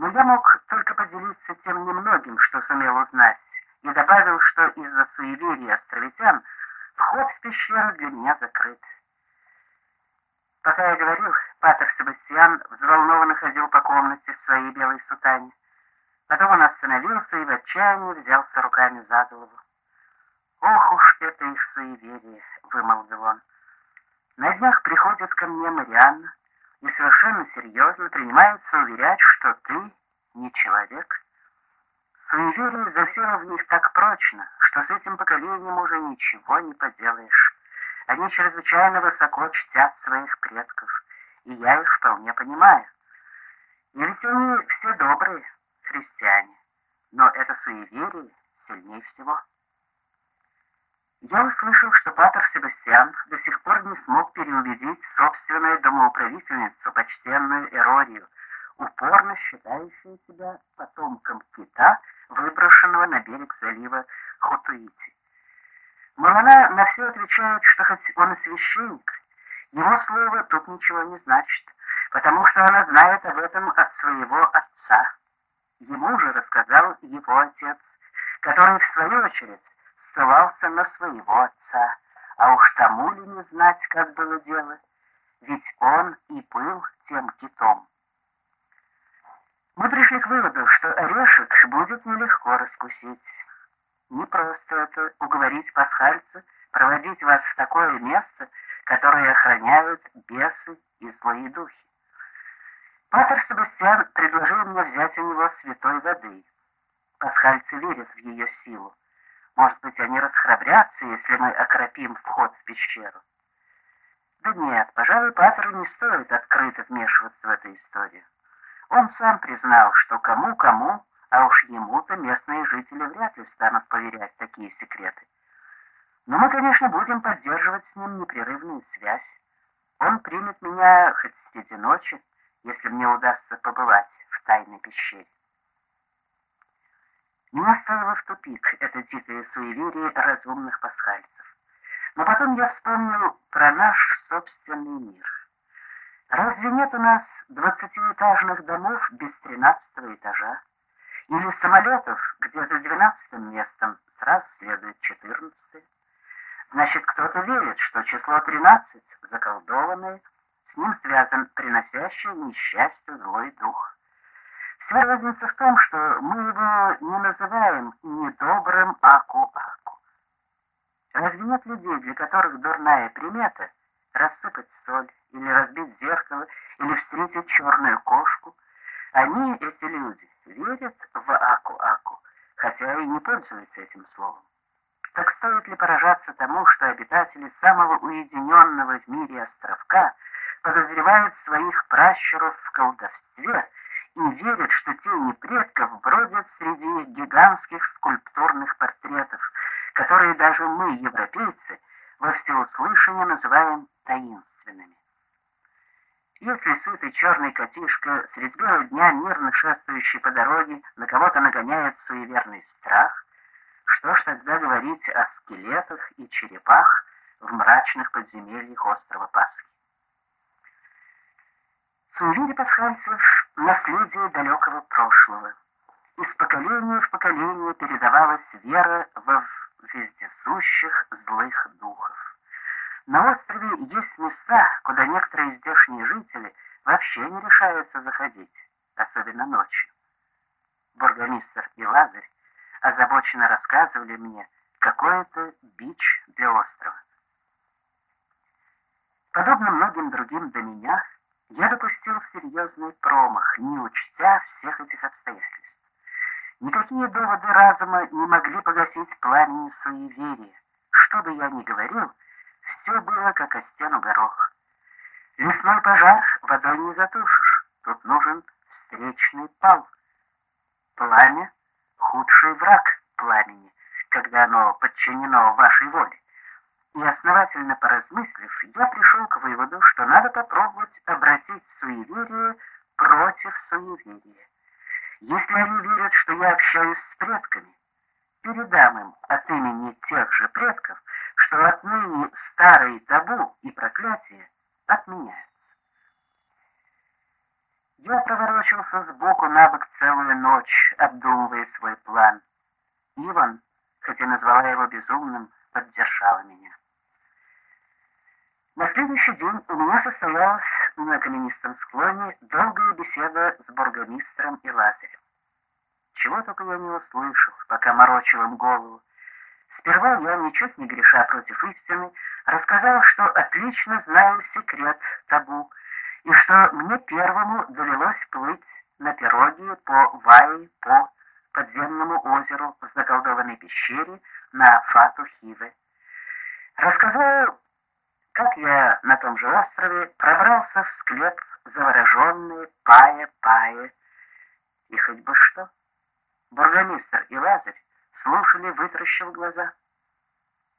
Но я мог только поделиться тем немногим, что сумел узнать, и добавил, что из-за суеверия островитян вход в пещеру для меня закрыт. Пока я говорил, Патер Себастьян взволнованно ходил по комнате в своей белой сутане. Потом он остановился и в отчаянии взялся руками за голову. «Ох уж это их суеверие!» — вымолвил он. «На днях приходит ко мне Марианна и совершенно серьезно принимается уверять, что ты не человек. Суеверие засело в них так прочно, что с этим поколением уже ничего не поделаешь. Они чрезвычайно высоко чтят своих предков, и я их вполне понимаю. И ведь они все добрые христиане, но это суеверие сильнее всего. Я услышал, что Патер Себастьян до сих пор не смог переубедить собственную домоуправительницу, почтенную Эрорию, упорно считающую себя потомком кита, выброшенного на берег залива Хотуити. Она на все отвечает, что хоть он и священник, его слово тут ничего не значит, потому что она знает об этом от своего отца. Ему же рассказал его отец, который, в свою очередь, ссылался на своего отца, а уж тому ли не знать, как было дело, ведь он и был тем китом. Мы пришли к выводу, что орешек будет нелегко раскусить. Не просто это уговорить пасхальца проводить вас в такое место, которое охраняют бесы и злые духи. Патер Себастьян предложил мне взять у него святой воды. Пасхальцы верят в ее силу. Может быть, они расхрабрятся, если мы окропим вход в пещеру. Да нет, пожалуй, Патеру не стоит открыто вмешиваться в эту историю. Он сам признал, что кому-кому, а уж ему-то местные жители вряд ли станут поверять такие секреты. Но мы, конечно, будем поддерживать с ним непрерывную связь. Он примет меня хоть среди ночи, если мне удастся побывать в тайной пещере. Меня ставило в тупик это дикое суеверие разумных пасхальцев. Но потом я вспомнил про наш собственный мир. Разве нет у нас двадцатиэтажных домов без тринадцатого этажа? Или самолетов, где за двенадцатым местом сразу следует четырнадцатый? Значит, кто-то верит, что число тринадцать заколдованное, с ним связан приносящий несчастье злой дух. Вся разница в том, что мы его не называем недобрым Аку-Аку. Разве нет людей, для которых дурная примета — рассыпать соль, или разбить зеркало, или встретить черную кошку? Они, эти люди, верят в Аку-Аку, хотя и не пользуются этим словом. Так стоит ли поражаться тому, что обитатели самого уединенного в мире островка подозревают своих пращуров в колдовстве — и верят, что тени предков бродят среди гигантских скульптурных портретов, которые даже мы, европейцы, во всеуслышание называем таинственными. Если сытый черный котишка средь белого дня мирно шествующий по дороге на кого-то нагоняет суеверный страх, что ж тогда говорить о скелетах и черепах в мрачных подземельях острова Пасхи? Суеверие пасхальцев наследие далекого прошлого. Из поколения в поколение передавалась вера во вездесущих злых духов. На острове есть места, куда некоторые здешние жители вообще не решаются заходить, особенно ночью. Бургомистр и Лазарь озабоченно рассказывали мне, какой это бич для острова. Подобно многим другим до меня, я допустил серьезный промах, не учтя всех этих обстоятельств. Никакие доводы разума не могли погасить пламени суеверия. Что бы я ни говорил, все было как о стену горох. Лесной пожар водой не затушишь, тут нужен встречный пал. Пламя — худший враг пламени, когда оно подчинено вашей воле. И основательно поразмыслив, я пришел к выводу, что надо попробовать обратить суеверие против суеверия. Если они верят, что я общаюсь с предками, передам им от имени тех же предков, что отныне старые табу и проклятия отменяются. Я проворочился сбоку на бок целую ночь, обдумывая свой план. Иван, хотя назвала его безумным, поддержала меня. На следующий день у меня состоялась на каменистом склоне долгая беседа с бургомистром и Лазарем. Чего только я не услышал, пока морочил им голову. Сперва я, ничуть не греша против истины, рассказал, что отлично знаю секрет табу, и что мне первому довелось плыть на пироге по Вае, по подземному озеру в заколдованной пещере на Фату-Хиве. Рассказал, как я на том же острове пробрался в склеп завороженный пая-пая. И хоть бы что. Бургомистр и Лазарь слушали, вытращив глаза.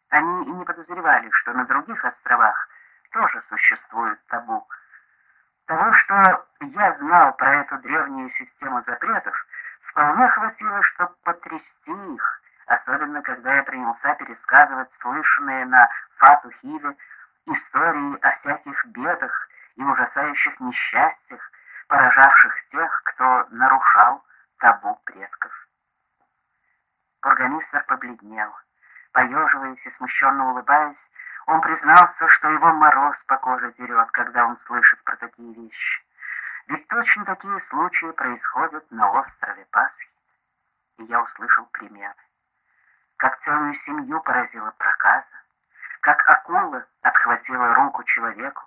Они и не подозревали, что на других островах тоже существует табу. Того, что я знал про эту древнюю систему запретов, вполне хватило, чтобы потрясти их, особенно когда я принялся пересказывать слышанные на Фату-Хиве истории о всяких бедах и ужасающих несчастьях, поражавших тех, кто нарушал табу предков. Бургомистр побледнел. Поеживаясь и смущенно улыбаясь, он признался, что его мороз по коже дерет, когда он слышит про такие вещи. Ведь точно такие случаи происходят на острове Пасхи. И я услышал примеры. Как целую семью поразила проказа, как акула отхватила руку человеку,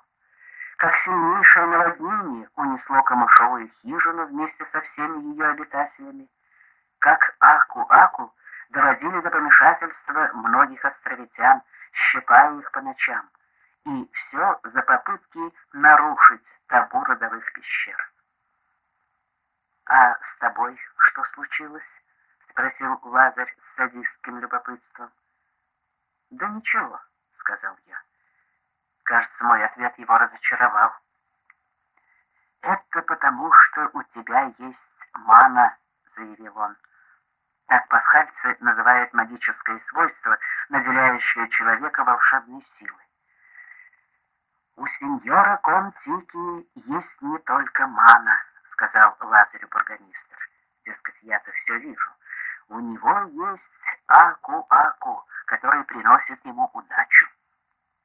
как сильнейшее наводнение унесло камышовую хижину вместе со всеми ее обитателями, как Аку-Аку доводили до помешательства многих островитян, щипая их по ночам. И все за попытки нарушить табу родовых пещер. «А с тобой что случилось?» — спросил Лазарь с садистским любопытством. «Да ничего», — сказал я. Кажется, мой ответ его разочаровал. «Это потому, что у тебя есть мана», — заявил он. Так пасхальцы называют магическое свойство, наделяющее человека волшебной силой. «У сеньора Контики есть не только мана», — сказал Лазарю бургомистр. «Дескать, я-то все вижу. У него есть Аку-Аку, который приносит ему удачу.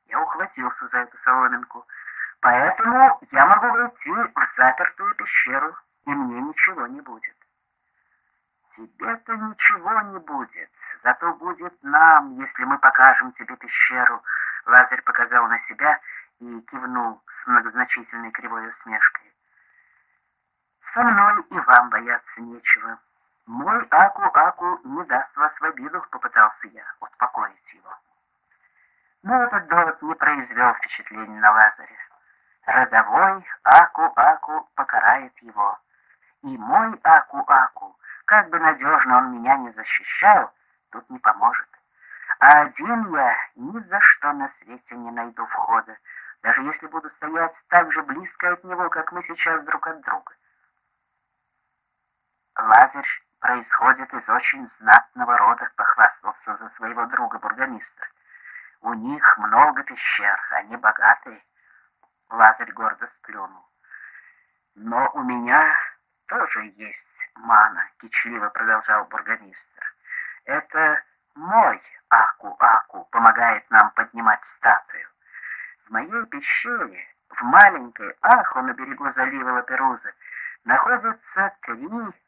Я ухватился за эту соломинку, поэтому я могу войти в запертую пещеру, и мне ничего не будет. Тебе-то ничего не будет, зато будет нам, если мы покажем тебе пещеру. Лазарь показал на себя и кивнул с многозначительной кривой усмешкой. Со мной и вам бояться нечего. Мой Аку-Аку не даст вас в обиду, попытался я успокоить его. Но этот довод не произвел впечатления на Лазаря. Родовой Аку-Аку покарает его. И мой Аку-Аку как бы надежно он меня не защищал, тут не поможет. А один я ни за что на свете не найду входа, даже если буду стоять так же близко от него, как мы сейчас друг от друга. Лазарь происходит из очень знатного рода, похвастался за своего друга бургомистр. У них много пещер, они богатые. Лазарь гордо сплюнул. Но у меня тоже есть мана, кичливо продолжал бургомистр. Это мой Аку-Аку помогает нам поднимать статую. В моей пещере, в маленькой Аху на берегу залива Лаперуза, находятся три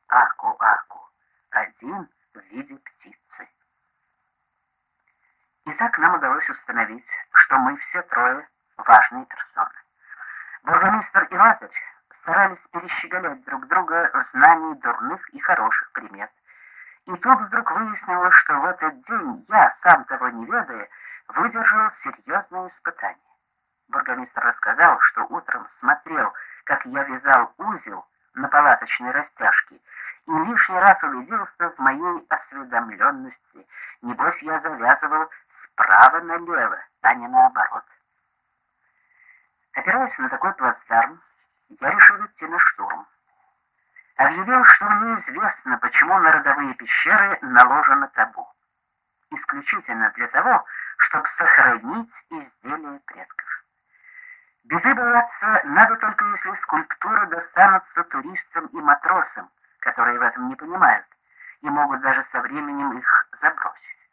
Аку-Аку, один в виде птицы. И так нам удалось установить, что мы все трое важные персоны. Бургомистр и Лазарь старались перещеголять друг друга в знании дурных и хороших примет. И тут вдруг выяснилось, что в этот день я, сам того не ведая, выдержал серьезное испытание. Бургомистр рассказал, что утром смотрел, как я вязал узел на палаточной растяжке, и лишний раз убедился в моей осведомленности. Небось, я завязывал справа налево, а не наоборот. Опираясь на такой плацдарм, я решил идти на штурм. Объявил, что мне известно, почему на родовые пещеры наложено табу. Исключительно для того, чтобы сохранить изделия предков. Беды бояться надо только если скульптуры достанутся туристам и матросам, которые в этом не понимают, и могут даже со временем их забросить.